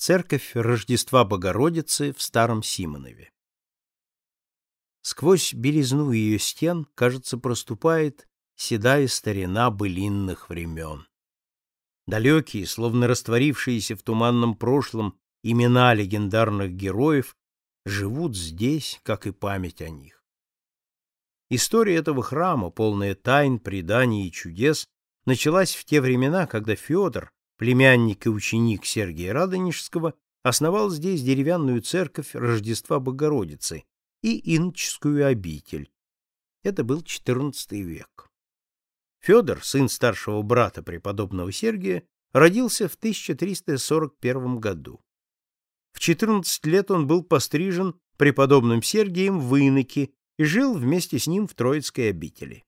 Церковь Рождества Богородицы в Старом Симонове. Сквозь белизну ее стен, кажется, проступает седая старина былинных времен. Далекие, словно растворившиеся в туманном прошлом, имена легендарных героев живут здесь, как и память о них. История этого храма, полная тайн, преданий и чудес, началась в те времена, когда Федор, племянник и ученик Сергия Радонежского, основал здесь деревянную церковь Рождества Богородицы и иноческую обитель. Это был XIV век. Федор, сын старшего брата преподобного Сергия, родился в 1341 году. В 14 лет он был пострижен преподобным Сергием в иноке и жил вместе с ним в Троицкой обители.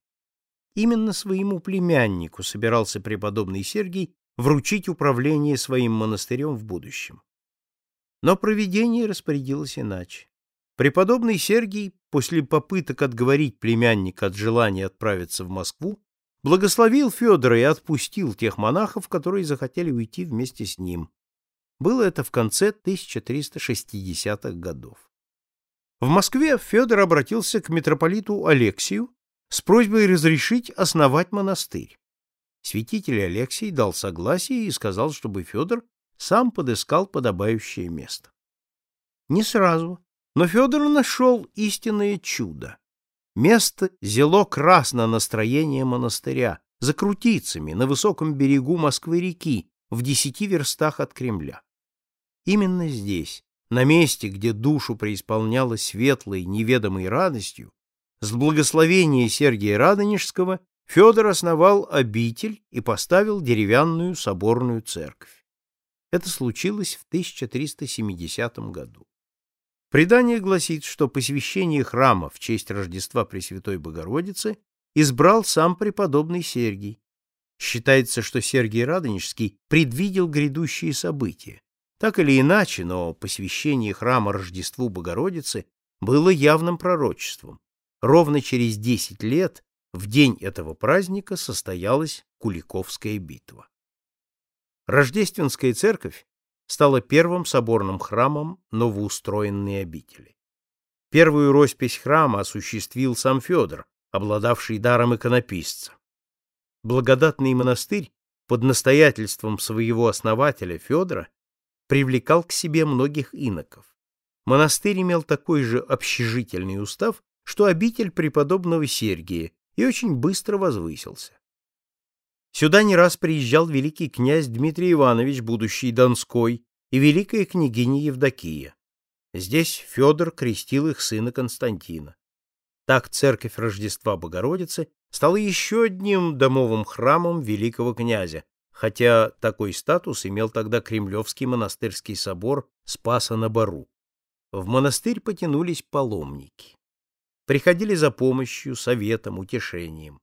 Именно своему племяннику собирался преподобный Сергий вручить управление своим монастырем в будущем. Но провидение распорядилось иначе. Преподобный Сергий, после попыток отговорить племянника от желания отправиться в Москву, благословил Федора и отпустил тех монахов, которые захотели уйти вместе с ним. Было это в конце 1360-х годов. В Москве Федор обратился к митрополиту Алексию с просьбой разрешить основать монастырь. Святитель Алексий дал согласие и сказал, чтобы Федор сам подыскал подобающее место. Не сразу, но Федор нашел истинное чудо. Место зело красно настроение монастыря, за крутицами, на высоком берегу Москвы-реки, в десяти верстах от Кремля. Именно здесь, на месте, где душу преисполняла светлой, неведомой радостью, с благословения Сергия Радонежского Федор основал обитель и поставил деревянную соборную церковь. Это случилось в 1370 году. Предание гласит, что посвящение храма в честь Рождества Пресвятой Богородицы избрал сам преподобный Сергий. Считается, что Сергий Радонежский предвидел грядущие события. Так или иначе, но посвящение храма Рождеству Богородицы было явным пророчеством. Ровно через десять лет в день этого праздника состоялась Куликовская битва. Рождественская церковь стала первым соборным храмом новоустроенной обители. Первую роспись храма осуществил сам Федор, обладавший даром иконописца. Благодатный монастырь под настоятельством своего основателя Федора привлекал к себе многих иноков. Монастырь имел такой же общежительный устав, что обитель преподобного Сергия, и очень быстро возвысился. Сюда не раз приезжал великий князь Дмитрий Иванович, будущий Донской, и великая княгиня Евдокия. Здесь Федор крестил их сына Константина. Так церковь Рождества Богородицы стала еще одним домовым храмом великого князя, хотя такой статус имел тогда Кремлевский монастырский собор Спаса на Бару. В монастырь потянулись паломники приходили за помощью, советом, утешением.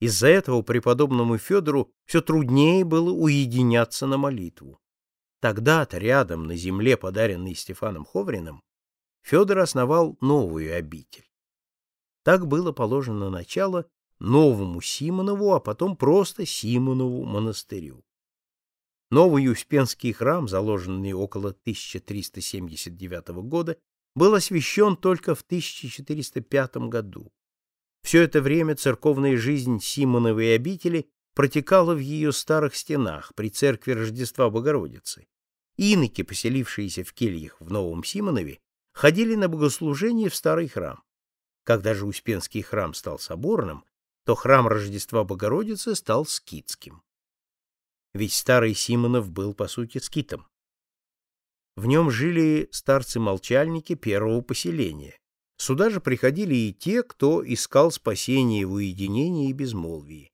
Из-за этого преподобному Федору все труднее было уединяться на молитву. Тогда-то рядом, на земле, подаренной Стефаном Ховриным, Федор основал новую обитель. Так было положено начало новому Симонову, а потом просто Симонову монастырю. Новый Успенский храм, заложенный около 1379 года, был освящен только в 1405 году. Все это время церковная жизнь Симоновой обители протекала в ее старых стенах при церкви Рождества Богородицы. Иноки, поселившиеся в кельях в Новом Симонове, ходили на богослужение в старый храм. Когда же Успенский храм стал соборным, то храм Рождества Богородицы стал скитским. Ведь старый Симонов был, по сути, скитом. В нем жили старцы-молчальники первого поселения. Сюда же приходили и те, кто искал спасения в уединении и безмолвии.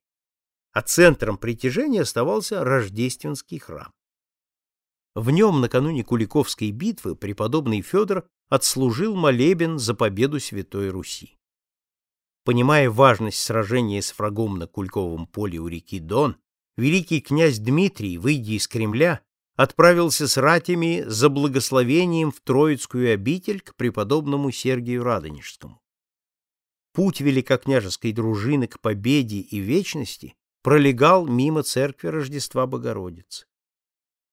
А центром притяжения оставался Рождественский храм. В нем накануне Куликовской битвы преподобный Федор отслужил молебен за победу Святой Руси. Понимая важность сражения с врагом на Кульковом поле у реки Дон, великий князь Дмитрий, выйдя из Кремля, отправился с ратями за благословением в Троицкую обитель к преподобному Сергию Радонежскому. Путь великокняжеской дружины к победе и вечности пролегал мимо церкви Рождества Богородицы.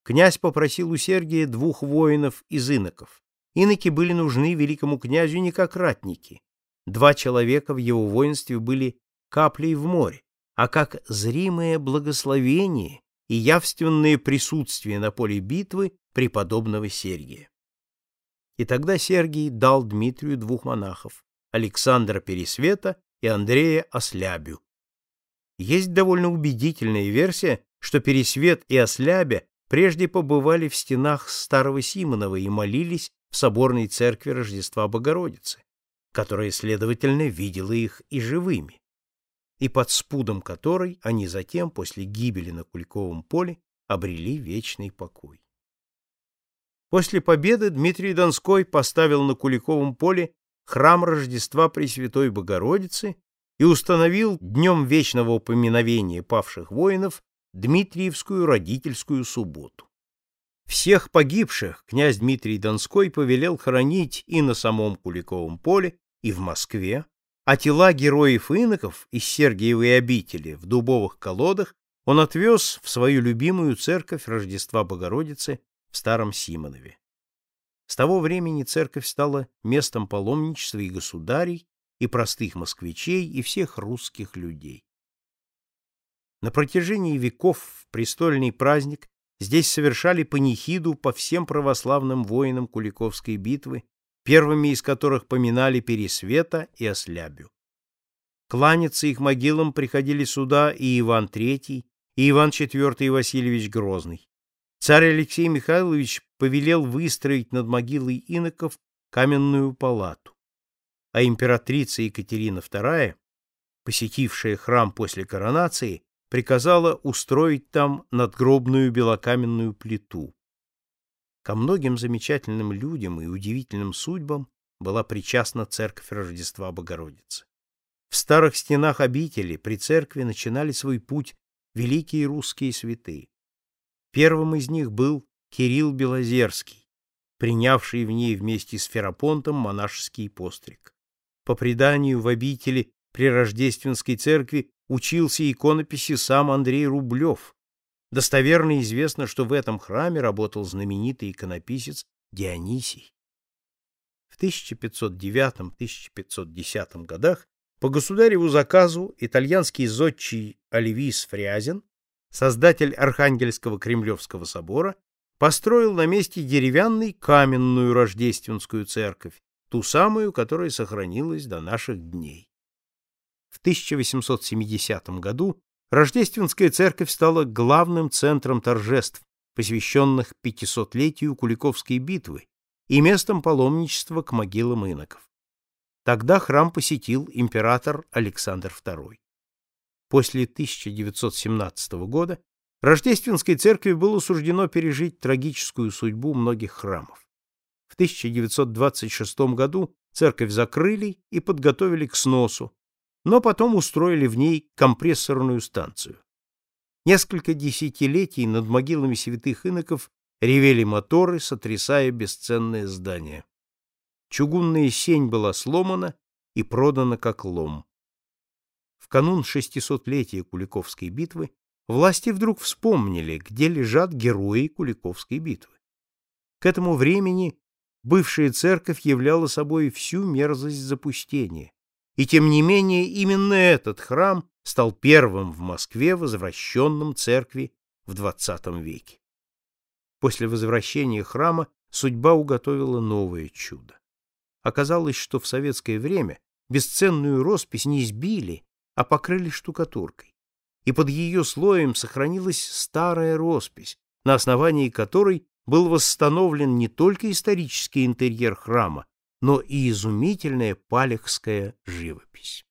князь попросил у Сергия двух воинов из иноков. Иноки были нужны великому князю не как ратники. Два человека в его воинстве были каплей в море, а как зримое благословение и явственное присутствие на поле битвы преподобного Сергия. И тогда Сергий дал Дмитрию двух монахов, Александра Пересвета и Андрея Ослябю. Есть довольно убедительная версия, что Пересвет и Ослябя прежде побывали в стенах Старого Симонова и молились в соборной церкви Рождества Богородицы, которая, следовательно, видела их и живыми, и под спудом которой они затем, после гибели на Куликовом поле, обрели вечный покой. После победы Дмитрий Донской поставил на Куликовом поле храм Рождества Пресвятой Богородицы и установил днем вечного упоминовения павших воинов Дмитриевскую родительскую субботу. Всех погибших князь Дмитрий Донской повелел хоронить и на самом Куликовом поле, и в Москве, а тела героев-иноков из Сергиевой обители в дубовых колодах он отвез в свою любимую церковь Рождества Богородицы в Старом Симонове. С того времени церковь стала местом паломничества и государей, и простых москвичей, и всех русских людей. На протяжении веков в престольный праздник здесь совершали панихиду по всем православным воинам Куликовской битвы, первыми из которых поминали Пересвета и Ослябю. Кланяться их могилам приходили сюда и Иван III, и Иван IV Васильевич Грозный. Царь Алексей Михайлович повелел выстроить над могилой иноков каменную палату, а императрица Екатерина II, посетившая храм после коронации, приказала устроить там надгробную белокаменную плиту. Ко многим замечательным людям и удивительным судьбам была причастна церковь Рождества Богородицы. В старых стенах обители при церкви начинали свой путь великие русские святые. Первым из них был Кирилл Белозерский, принявший в ней вместе с Ферапонтом монашеский постриг. По преданию в обители при Рождественской церкви учился иконописи сам Андрей Рублев. Достоверно известно, что в этом храме работал знаменитый иконописец Дионисий. В 1509-1510 годах по государеву заказу итальянский зодчий Оливис Фрязин создатель Архангельского Кремлевского собора, построил на месте деревянной каменную рождественскую церковь, ту самую, которая сохранилась до наших дней. В 1870 году Рождественская церковь стала главным центром торжеств, посвященных 500-летию Куликовской битвы и местом паломничества к могилам иноков. Тогда храм посетил император Александр II. После 1917 года Рождественской церкви было суждено пережить трагическую судьбу многих храмов. В 1926 году церковь закрыли и подготовили к сносу, но потом устроили в ней компрессорную станцию. Несколько десятилетий над могилами святых иноков ревели моторы, сотрясая бесценное здание. Чугунная сень была сломана и продана как лом канун шестисотлетия Куликовской битвы власти вдруг вспомнили, где лежат герои Куликовской битвы. К этому времени бывшая церковь являла собой всю мерзость запустения, и тем не менее именно этот храм стал первым в Москве возвращенным церкви в XX веке. После возвращения храма судьба уготовила новое чудо. Оказалось, что в советское время бесценную роспись не сбили, а покрыли штукатуркой, и под ее слоем сохранилась старая роспись, на основании которой был восстановлен не только исторический интерьер храма, но и изумительная палехская живопись.